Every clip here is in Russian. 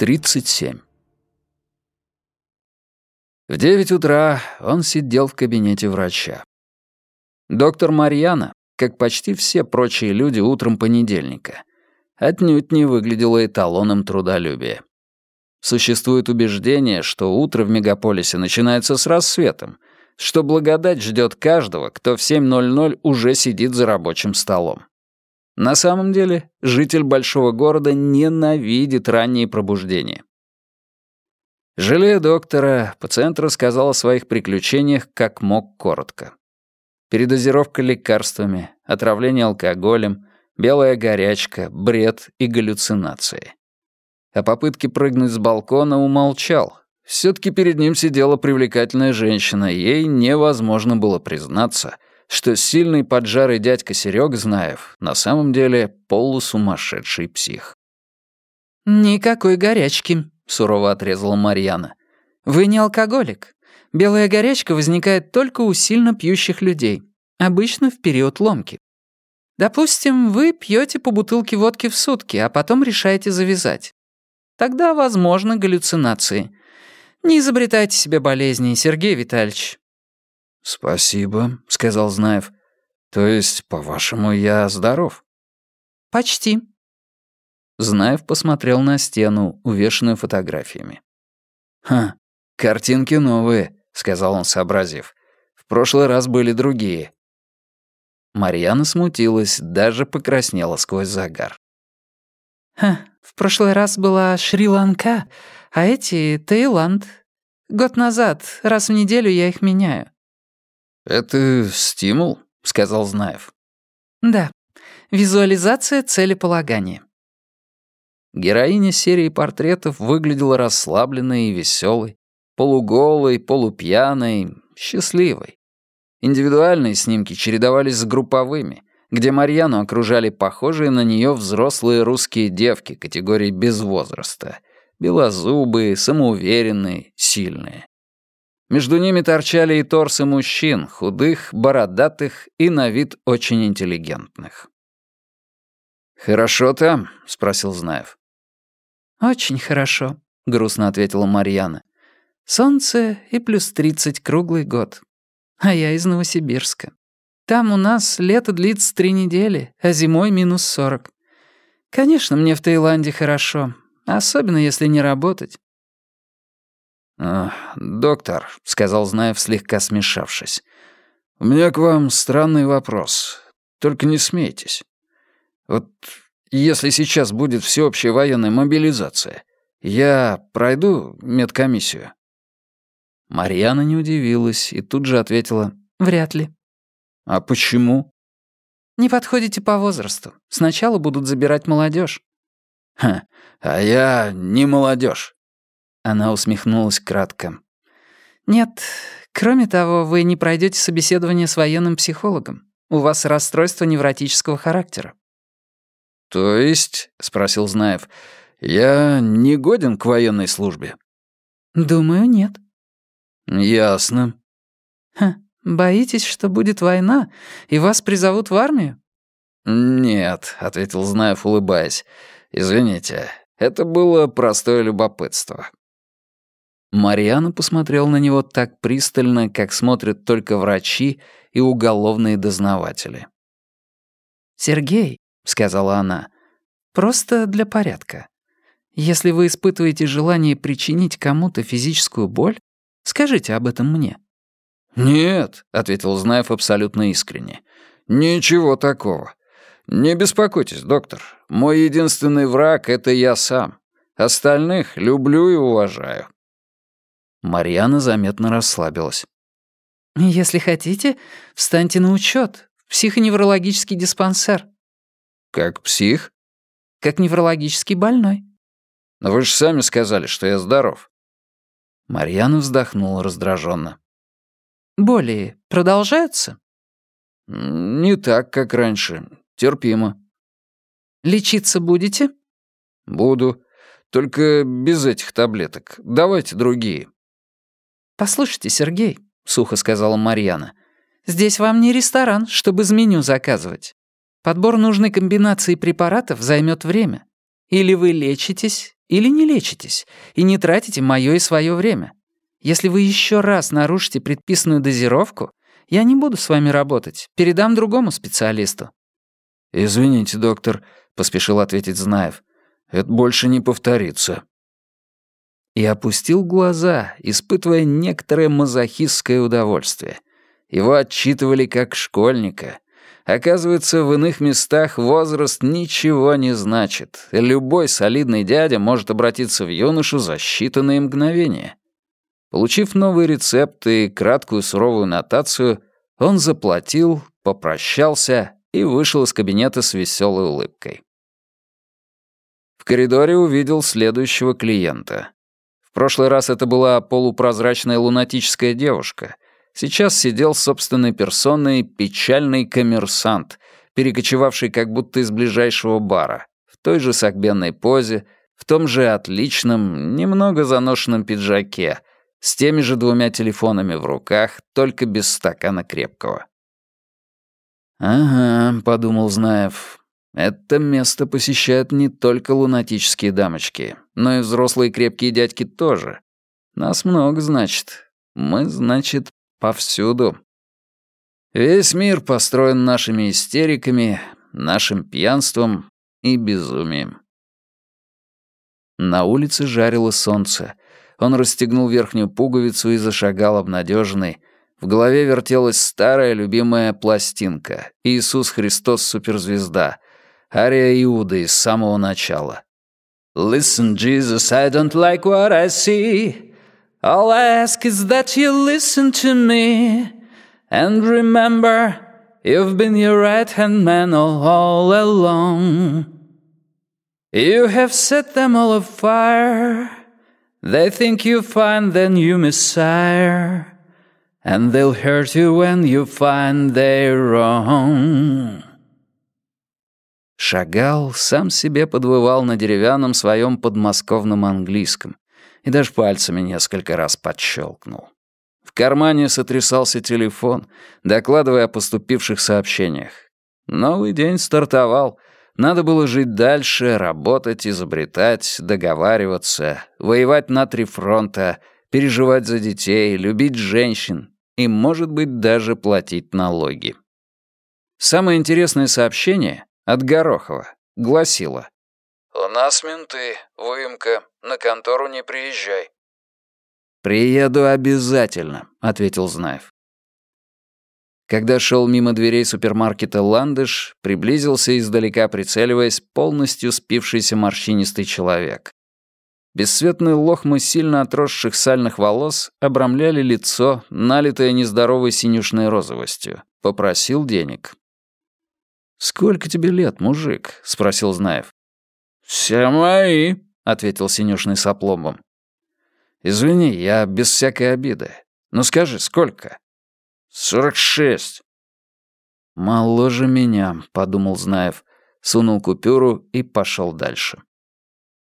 37. В девять утра он сидел в кабинете врача. Доктор Марьяна, как почти все прочие люди утром понедельника, отнюдь не выглядела эталоном трудолюбия. Существует убеждение, что утро в мегаполисе начинается с рассветом, что благодать ждет каждого, кто в 7.00 уже сидит за рабочим столом. На самом деле, житель большого города ненавидит ранние пробуждения. Жалея доктора, пациент рассказал о своих приключениях как мог коротко. Передозировка лекарствами, отравление алкоголем, белая горячка, бред и галлюцинации. О попытке прыгнуть с балкона умолчал. Все-таки перед ним сидела привлекательная женщина, ей невозможно было признаться, что сильный поджарый дядька Серег Знаев на самом деле полусумасшедший псих. «Никакой горячки», — сурово отрезала Марьяна. «Вы не алкоголик. Белая горячка возникает только у сильно пьющих людей, обычно в период ломки. Допустим, вы пьете по бутылке водки в сутки, а потом решаете завязать. Тогда возможны галлюцинации. Не изобретайте себе болезни, Сергей Витальевич. «Спасибо», — сказал Знаев. «То есть, по-вашему, я здоров?» «Почти». Знаев посмотрел на стену, увешанную фотографиями. «Ха, картинки новые», — сказал он, сообразив. «В прошлый раз были другие». Марьяна смутилась, даже покраснела сквозь загар. «Ха, в прошлый раз была Шри-Ланка, а эти — Таиланд. Год назад, раз в неделю я их меняю. «Это стимул», — сказал Знаев. «Да. Визуализация целеполагания». Героиня серии портретов выглядела расслабленной и веселой, полуголой, полупьяной, счастливой. Индивидуальные снимки чередовались с групповыми, где Марьяну окружали похожие на нее взрослые русские девки категории без возраста, белозубые, самоуверенные, сильные. Между ними торчали и торсы мужчин, худых, бородатых и на вид очень интеллигентных. «Хорошо там?» — спросил Знаев. «Очень хорошо», — грустно ответила Марьяна. «Солнце и плюс тридцать круглый год. А я из Новосибирска. Там у нас лето длится три недели, а зимой минус сорок. Конечно, мне в Таиланде хорошо, особенно если не работать. «Доктор», — сказал Знаев, слегка смешавшись, — «у меня к вам странный вопрос. Только не смейтесь. Вот если сейчас будет всеобщая военная мобилизация, я пройду медкомиссию?» Марьяна не удивилась и тут же ответила «Вряд ли». «А почему?» «Не подходите по возрасту. Сначала будут забирать молодежь. «Ха, а я не молодежь. Она усмехнулась кратко. «Нет, кроме того, вы не пройдете собеседование с военным психологом. У вас расстройство невротического характера». «То есть?» — спросил Знаев. «Я не годен к военной службе?» «Думаю, нет». «Ясно». «Ха, боитесь, что будет война, и вас призовут в армию?» «Нет», — ответил Знаев, улыбаясь. «Извините, это было простое любопытство. Марьяна посмотрел на него так пристально, как смотрят только врачи и уголовные дознаватели. «Сергей», — сказала она, — «просто для порядка. Если вы испытываете желание причинить кому-то физическую боль, скажите об этом мне». «Нет», — ответил Знаев абсолютно искренне. «Ничего такого. Не беспокойтесь, доктор. Мой единственный враг — это я сам. Остальных люблю и уважаю». Марьяна заметно расслабилась. «Если хотите, встаньте на учет в психоневрологический диспансер». «Как псих?» «Как неврологический больной». «Но вы же сами сказали, что я здоров». Марьяна вздохнула раздраженно. «Боли продолжаются?» «Не так, как раньше. Терпимо». «Лечиться будете?» «Буду. Только без этих таблеток. Давайте другие». «Послушайте, Сергей», — сухо сказала Марьяна, «здесь вам не ресторан, чтобы из меню заказывать. Подбор нужной комбинации препаратов займет время. Или вы лечитесь, Или не лечитесь и не тратите мое и свое время. Если вы еще раз нарушите предписанную дозировку, я не буду с вами работать, передам другому специалисту». «Извините, доктор», — поспешил ответить Знаев. «Это больше не повторится». И опустил глаза, испытывая некоторое мазохистское удовольствие. Его отчитывали как школьника. Оказывается, в иных местах возраст ничего не значит. Любой солидный дядя может обратиться в юношу за считанные мгновения. Получив новый рецепт и краткую суровую нотацию, он заплатил, попрощался и вышел из кабинета с веселой улыбкой. В коридоре увидел следующего клиента. В прошлый раз это была полупрозрачная лунатическая девушка. Сейчас сидел собственной персоной печальный коммерсант, перекочевавший как будто из ближайшего бара, в той же согбенной позе, в том же отличном, немного заношенном пиджаке, с теми же двумя телефонами в руках, только без стакана крепкого. «Ага», — подумал Знаев, — «это место посещают не только лунатические дамочки, но и взрослые крепкие дядьки тоже. Нас много, значит. Мы, значит, повсюду. Весь мир построен нашими истериками, нашим пьянством и безумием». На улице жарило солнце — он расстегнул верхнюю пуговицу и зашагал обнадеженный. В голове вертелась старая любимая пластинка «Иисус Христос суперзвезда», ария Иуда из самого начала. «Listen, Jesus, I don't like what I see. All I ask is that you listen to me. And remember, you've been your right-hand man all, all along. You have set them all afire». They think you find then you messiah, and they'll hurt you when you find they're wrong. Шагал, сам себе подвывал на деревянном своем подмосковном английском и даже пальцами несколько раз подщелкнул. В кармане сотрясался телефон, докладывая о поступивших сообщениях. Новый день стартовал — надо было жить дальше, работать, изобретать, договариваться, воевать на три фронта, переживать за детей, любить женщин и, может быть, даже платить налоги. Самое интересное сообщение от Горохова гласило «У нас менты, выемка, на контору не приезжай». «Приеду обязательно», — ответил Знаев. Когда шел мимо дверей супермаркета «Ландыш», приблизился издалека, прицеливаясь, полностью спившийся морщинистый человек. Бесцветные лохмы сильно отросших сальных волос обрамляли лицо, налитое нездоровой синюшной розовостью. Попросил денег. «Сколько тебе лет, мужик?» — спросил Знаев. «Все мои», — ответил синюшный с опломбом. «Извини, я без всякой обиды. Ну скажи, сколько?» «Сорок шесть». «Моложе меня», — подумал Знаев, сунул купюру и пошел дальше.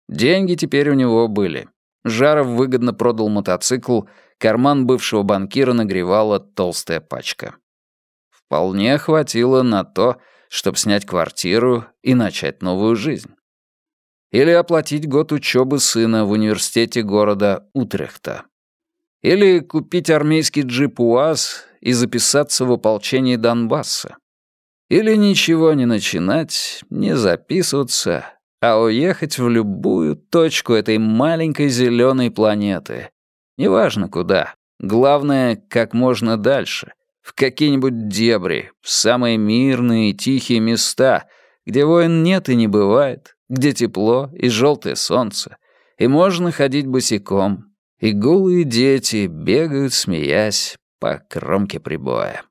Деньги теперь у него были. Жаров выгодно продал мотоцикл, карман бывшего банкира нагревала толстая пачка. Вполне хватило на то, чтобы снять квартиру и начать новую жизнь. Или оплатить год учебы сына в университете города Утрехта. Или купить армейский джип УАЗ и записаться в ополчение Донбасса. Или ничего не начинать, не записываться, а уехать в любую точку этой маленькой зеленой планеты. Неважно куда. Главное, как можно дальше. В какие-нибудь дебри, в самые мирные и тихие места, где войн нет и не бывает, где тепло и желтое солнце, и можно ходить босиком, и голые дети бегают, смеясь, по кромке прибоя.